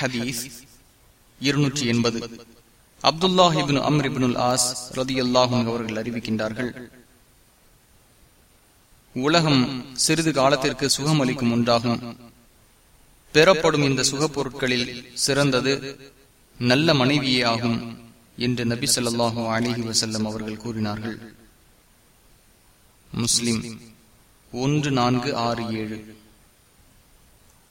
ஹதீஸ் இருநூற்றி எண்பது. அப்துல்லாஹிபின் அம்ரிபினுல் ஆஸ் ரதி அல்லாஹும் அவர்கள் அறிவிக்கின்றார்கள். உலகம் சிறிது காலத்திற்கு சுகம் அளிக்கும் ஒன்றாகும். பெறப்படும் இந்த சுகப் பொருட்களில் சிறந்தது நல்ல மனைவியே ஆகும் என்று நபி சொல்லாஹு அலிஹி வசல்லம் அவர்கள் கூறினார்கள். முஸ்லிம் ஒன்று நான்கு ஆறு ஏழு.